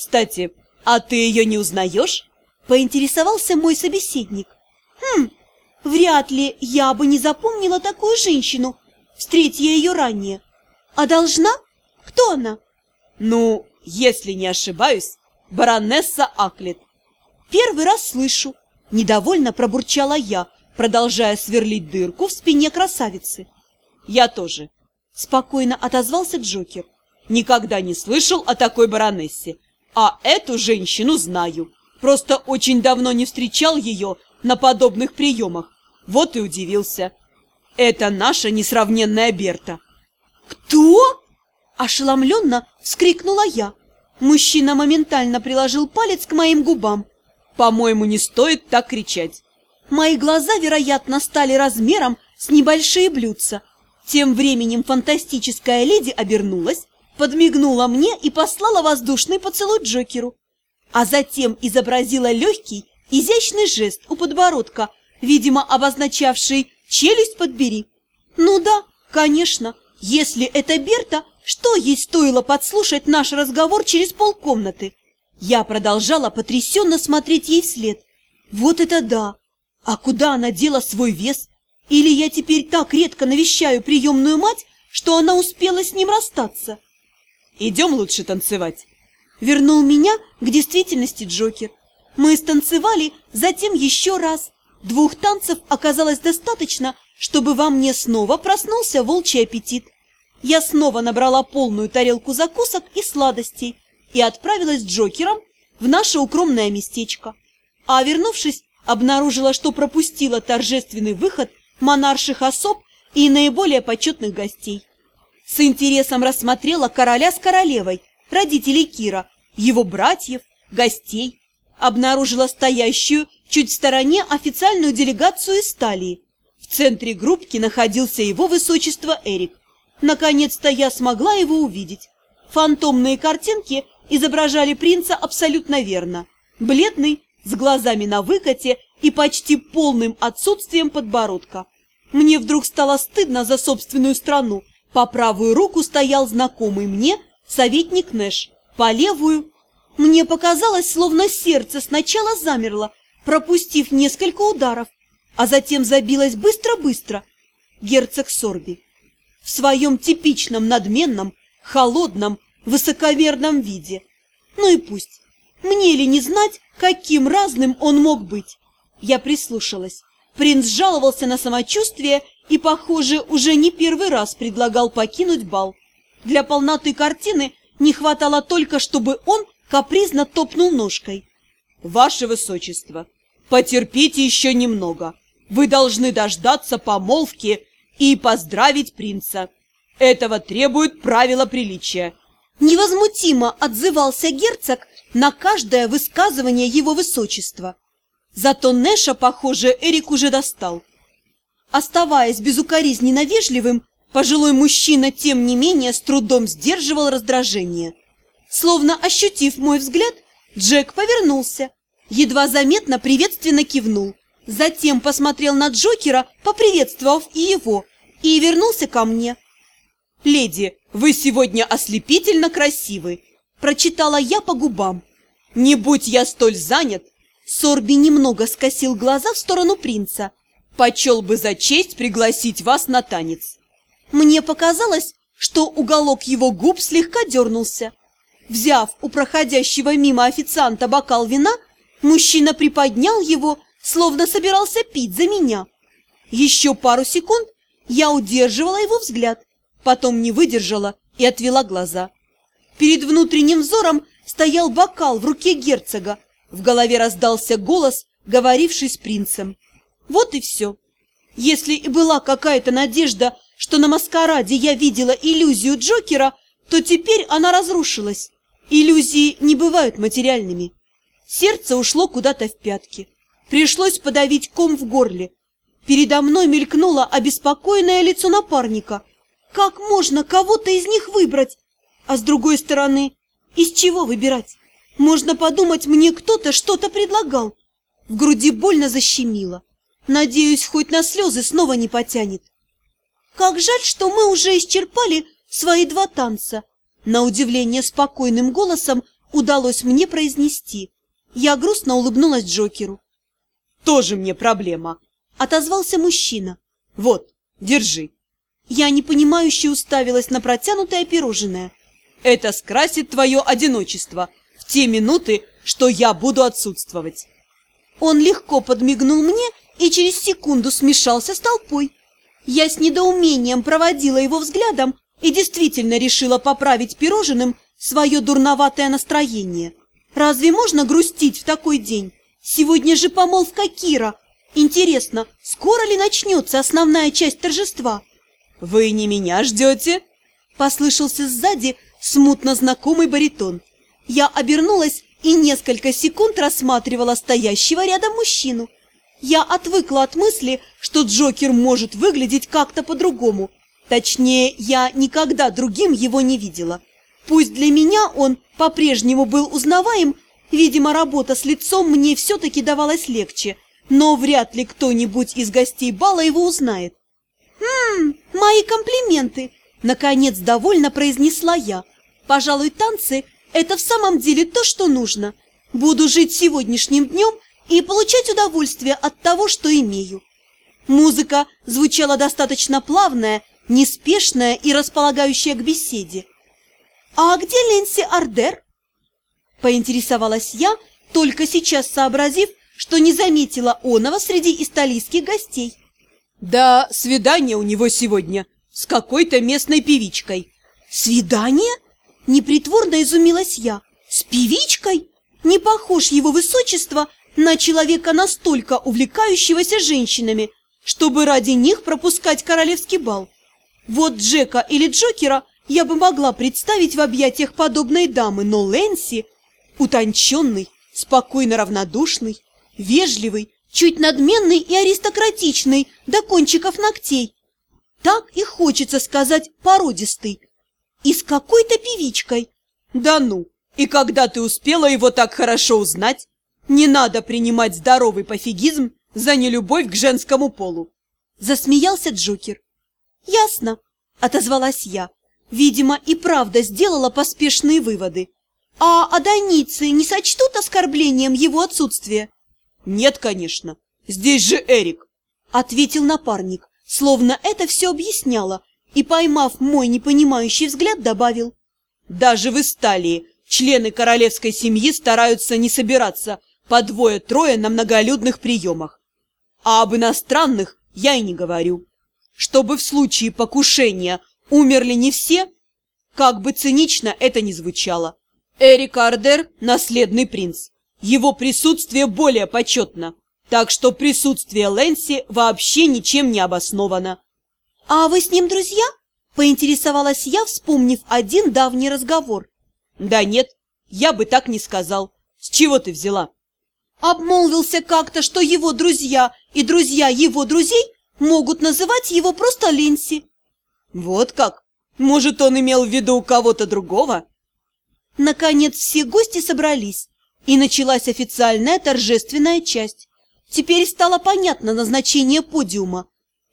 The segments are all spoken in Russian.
Кстати, а ты ее не узнаешь? Поинтересовался мой собеседник. Хм, вряд ли я бы не запомнила такую женщину, встретя ее ранее. А должна? Кто она? Ну, если не ошибаюсь, баронесса Аклет. Первый раз слышу. Недовольно пробурчала я, продолжая сверлить дырку в спине красавицы. Я тоже. Спокойно отозвался Джокер. Никогда не слышал о такой баронессе. А эту женщину знаю. Просто очень давно не встречал ее на подобных приемах. Вот и удивился. Это наша несравненная Берта. «Кто?» – ошеломленно вскрикнула я. Мужчина моментально приложил палец к моим губам. «По-моему, не стоит так кричать». Мои глаза, вероятно, стали размером с небольшие блюдца. Тем временем фантастическая леди обернулась, подмигнула мне и послала воздушный поцелуй Джокеру. А затем изобразила легкий, изящный жест у подбородка, видимо, обозначавший «челюсть подбери». Ну да, конечно, если это Берта, что ей стоило подслушать наш разговор через полкомнаты? Я продолжала потрясенно смотреть ей вслед. Вот это да! А куда она дела свой вес? Или я теперь так редко навещаю приемную мать, что она успела с ним расстаться? Идем лучше танцевать. Вернул меня к действительности Джокер. Мы станцевали, затем еще раз. Двух танцев оказалось достаточно, чтобы во мне снова проснулся волчий аппетит. Я снова набрала полную тарелку закусок и сладостей и отправилась с Джокером в наше укромное местечко. А вернувшись, обнаружила, что пропустила торжественный выход монарших особ и наиболее почетных гостей. С интересом рассмотрела короля с королевой, родителей Кира, его братьев, гостей. Обнаружила стоящую чуть в стороне официальную делегацию из Талии. В центре группки находился его высочество Эрик. Наконец-то я смогла его увидеть. Фантомные картинки изображали принца абсолютно верно. Бледный, с глазами на выкате и почти полным отсутствием подбородка. Мне вдруг стало стыдно за собственную страну, по правую руку стоял знакомый мне советник Нэш, по левую... Мне показалось, словно сердце сначала замерло, пропустив несколько ударов, а затем забилось быстро-быстро. Герцог Сорби. В своем типичном надменном, холодном, высокомерном виде. Ну и пусть. Мне ли не знать, каким разным он мог быть? Я прислушалась. Принц жаловался на самочувствие и, похоже, уже не первый раз предлагал покинуть бал. Для полноты картины не хватало только, чтобы он капризно топнул ножкой. «Ваше Высочество, потерпите еще немного. Вы должны дождаться помолвки и поздравить принца. Этого требует правила приличия». Невозмутимо отзывался герцог на каждое высказывание его высочества. Зато Нэша, похоже, Эрик уже достал. Оставаясь безукоризненно вежливым, пожилой мужчина, тем не менее, с трудом сдерживал раздражение. Словно ощутив мой взгляд, Джек повернулся, едва заметно приветственно кивнул, затем посмотрел на Джокера, поприветствовав и его, и вернулся ко мне. «Леди, вы сегодня ослепительно красивы!» – прочитала я по губам. «Не будь я столь занят!» Сорби немного скосил глаза в сторону принца – почел бы за честь пригласить вас на танец. Мне показалось, что уголок его губ слегка дернулся. Взяв у проходящего мимо официанта бокал вина, мужчина приподнял его, словно собирался пить за меня. Еще пару секунд я удерживала его взгляд, потом не выдержала и отвела глаза. Перед внутренним взором стоял бокал в руке герцога, в голове раздался голос, говоривший с принцем. Вот и все. Если и была какая-то надежда, что на маскараде я видела иллюзию Джокера, то теперь она разрушилась. Иллюзии не бывают материальными. Сердце ушло куда-то в пятки. Пришлось подавить ком в горле. Передо мной мелькнуло обеспокоенное лицо напарника. Как можно кого-то из них выбрать? А с другой стороны, из чего выбирать? Можно подумать, мне кто-то что-то предлагал. В груди больно защемило. Надеюсь, хоть на слезы снова не потянет. Как жаль, что мы уже исчерпали свои два танца. На удивление спокойным голосом удалось мне произнести. Я грустно улыбнулась Джокеру. «Тоже мне проблема», — отозвался мужчина. «Вот, держи». Я непонимающе уставилась на протянутое пирожное. «Это скрасит твое одиночество в те минуты, что я буду отсутствовать». Он легко подмигнул мне и через секунду смешался с толпой. Я с недоумением проводила его взглядом и действительно решила поправить пирожным свое дурноватое настроение. Разве можно грустить в такой день? Сегодня же помолвка Кира. Интересно, скоро ли начнется основная часть торжества? «Вы не меня ждете?» Послышался сзади смутно знакомый баритон. Я обернулась и несколько секунд рассматривала стоящего рядом мужчину. Я отвыкла от мысли, что Джокер может выглядеть как-то по-другому. Точнее, я никогда другим его не видела. Пусть для меня он по-прежнему был узнаваем, видимо, работа с лицом мне все-таки давалась легче, но вряд ли кто-нибудь из гостей бала его узнает. «Ммм, мои комплименты!» – наконец довольно произнесла я. «Пожалуй, танцы – это в самом деле то, что нужно. Буду жить сегодняшним днем – и получать удовольствие от того, что имею. Музыка звучала достаточно плавная, неспешная и располагающая к беседе. «А где Ленси Ардер?» Поинтересовалась я, только сейчас сообразив, что не заметила оного среди исталийских гостей. «Да, свидание у него сегодня с какой-то местной певичкой». «Свидание?» – непритворно изумилась я. «С певичкой? Не похож его высочество на человека настолько увлекающегося женщинами, чтобы ради них пропускать королевский бал. Вот Джека или Джокера я бы могла представить в объятиях подобной дамы, но Лэнси утонченный, спокойно равнодушный, вежливый, чуть надменный и аристократичный до кончиков ногтей. Так и хочется сказать породистый. И с какой-то певичкой. Да ну, и когда ты успела его так хорошо узнать? Не надо принимать здоровый пофигизм за нелюбовь к женскому полу. Засмеялся Джокер. Ясно, отозвалась я. Видимо, и правда сделала поспешные выводы. А адоницы не сочтут оскорблением его отсутствия? Нет, конечно. Здесь же Эрик. Ответил напарник, словно это все объясняло, и, поймав мой непонимающий взгляд, добавил. Даже в Исталии члены королевской семьи стараются не собираться по двое-трое на многолюдных приемах. А об иностранных я и не говорю. Чтобы в случае покушения умерли не все, как бы цинично это ни звучало. Эрик Ардер – наследный принц. Его присутствие более почетно, так что присутствие Лэнси вообще ничем не обосновано. «А вы с ним друзья?» – поинтересовалась я, вспомнив один давний разговор. «Да нет, я бы так не сказал. С чего ты взяла?» Обмолвился как-то, что его друзья и друзья его друзей могут называть его просто Линси. Вот как? Может, он имел в виду кого-то другого? Наконец все гости собрались, и началась официальная торжественная часть. Теперь стало понятно назначение подиума.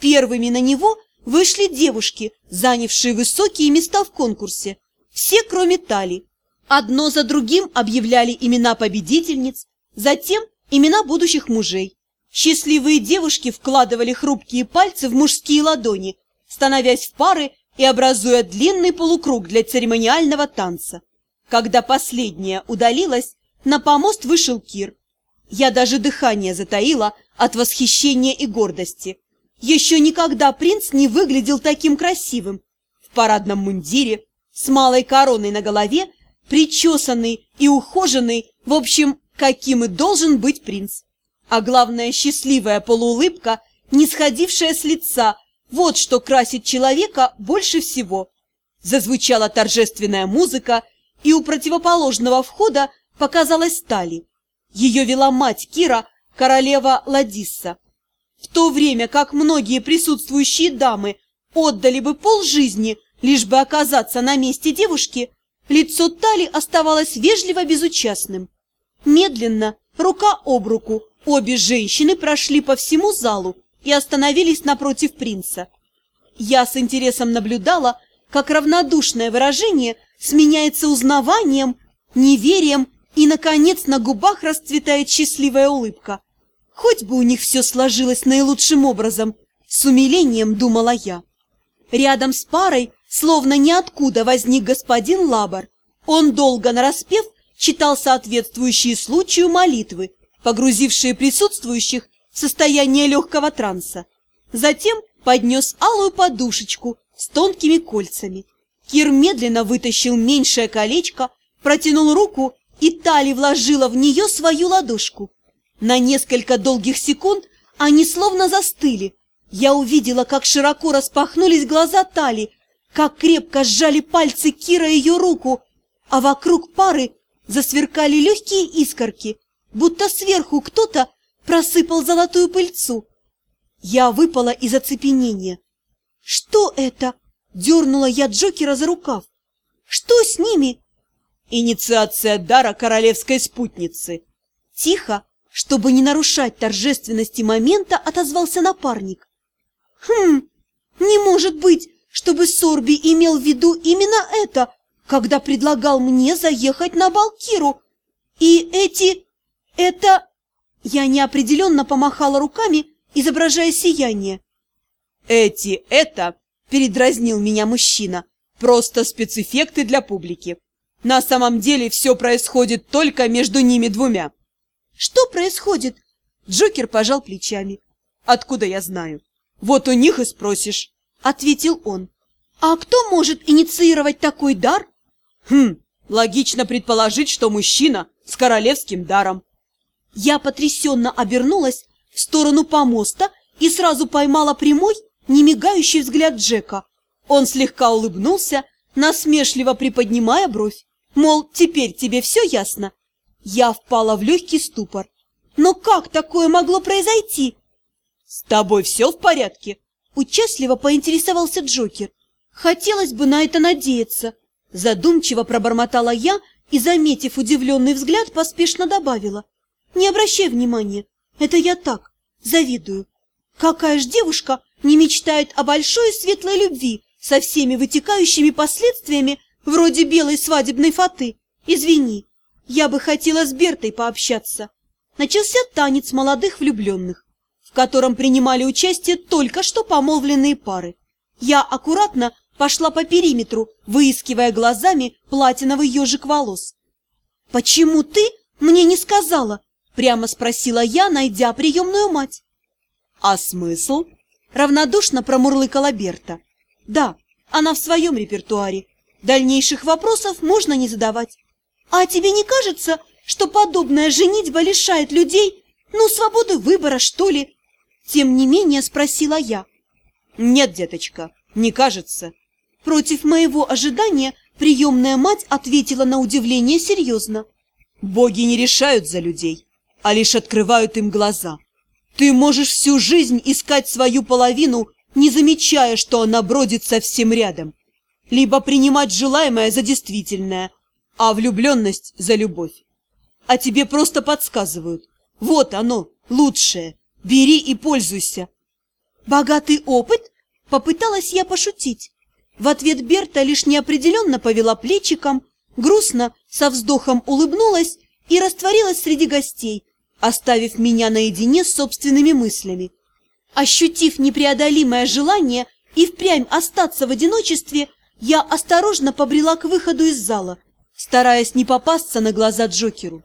Первыми на него вышли девушки, занявшие высокие места в конкурсе. Все, кроме Тали. Одно за другим объявляли имена победительниц, Затем имена будущих мужей. Счастливые девушки вкладывали хрупкие пальцы в мужские ладони, становясь в пары и образуя длинный полукруг для церемониального танца. Когда последняя удалилась, на помост вышел Кир. Я даже дыхание затаила от восхищения и гордости. Еще никогда принц не выглядел таким красивым. В парадном мундире, с малой короной на голове, причесанный и ухоженный, в общем, каким и должен быть принц. А главное, счастливая полуулыбка, не сходившая с лица, вот что красит человека больше всего. Зазвучала торжественная музыка, и у противоположного входа показалась Тали. Ее вела мать Кира, королева Ладисса. В то время как многие присутствующие дамы отдали бы полжизни, лишь бы оказаться на месте девушки, лицо Тали оставалось вежливо безучастным. Медленно, рука об руку, обе женщины прошли по всему залу и остановились напротив принца. Я с интересом наблюдала, как равнодушное выражение сменяется узнаванием, неверием, и, наконец, на губах расцветает счастливая улыбка. Хоть бы у них все сложилось наилучшим образом, с умилением думала я. Рядом с парой, словно ниоткуда, возник господин Лабор. Он долго нараспев читал соответствующие случаю молитвы, погрузившие присутствующих в состояние легкого транса. Затем поднес алую подушечку с тонкими кольцами. Кир медленно вытащил меньшее колечко, протянул руку, и Тали вложила в нее свою ладошку. На несколько долгих секунд они словно застыли. Я увидела, как широко распахнулись глаза Тали, как крепко сжали пальцы Кира ее руку, а вокруг пары засверкали легкие искорки, будто сверху кто-то просыпал золотую пыльцу. Я выпала из оцепенения. «Что это?» — дернула я Джокера за рукав. «Что с ними?» «Инициация дара королевской спутницы!» Тихо, чтобы не нарушать торжественности момента, отозвался напарник. «Хм, не может быть, чтобы Сорби имел в виду именно это, когда предлагал мне заехать на Балкиру. И эти... это...» Я неопределенно помахала руками, изображая сияние. «Эти это...» — передразнил меня мужчина. «Просто спецэффекты для публики. На самом деле все происходит только между ними двумя». «Что происходит?» Джокер пожал плечами. «Откуда я знаю?» «Вот у них и спросишь», — ответил он. «А кто может инициировать такой дар?» Хм, логично предположить, что мужчина с королевским даром. Я потрясенно обернулась в сторону помоста и сразу поймала прямой, немигающий взгляд Джека. Он слегка улыбнулся, насмешливо приподнимая бровь. Мол, теперь тебе все ясно? Я впала в легкий ступор. Но как такое могло произойти? С тобой все в порядке? Участливо поинтересовался Джокер. Хотелось бы на это надеяться. Задумчиво пробормотала я и, заметив удивленный взгляд, поспешно добавила. Не обращай внимания, это я так, завидую. Какая ж девушка не мечтает о большой светлой любви со всеми вытекающими последствиями вроде белой свадебной фаты? Извини, я бы хотела с Бертой пообщаться. Начался танец молодых влюбленных, в котором принимали участие только что помолвленные пары. Я аккуратно пошла по периметру, выискивая глазами платиновый ежик волос. «Почему ты мне не сказала?» – прямо спросила я, найдя приемную мать. «А смысл?» – равнодушно промурлыкала Берта. «Да, она в своем репертуаре. Дальнейших вопросов можно не задавать. А тебе не кажется, что подобная женитьба лишает людей, ну, свободы выбора, что ли?» Тем не менее спросила я. «Нет, деточка, не кажется. Против моего ожидания приемная мать ответила на удивление серьезно. «Боги не решают за людей, а лишь открывают им глаза. Ты можешь всю жизнь искать свою половину, не замечая, что она бродит совсем рядом. Либо принимать желаемое за действительное, а влюбленность за любовь. А тебе просто подсказывают. Вот оно, лучшее. Бери и пользуйся. Богатый опыт? Попыталась я пошутить. В ответ Берта лишь неопределенно повела плечиком, грустно, со вздохом улыбнулась и растворилась среди гостей, оставив меня наедине с собственными мыслями. Ощутив непреодолимое желание и впрямь остаться в одиночестве, я осторожно побрела к выходу из зала, стараясь не попасться на глаза Джокеру.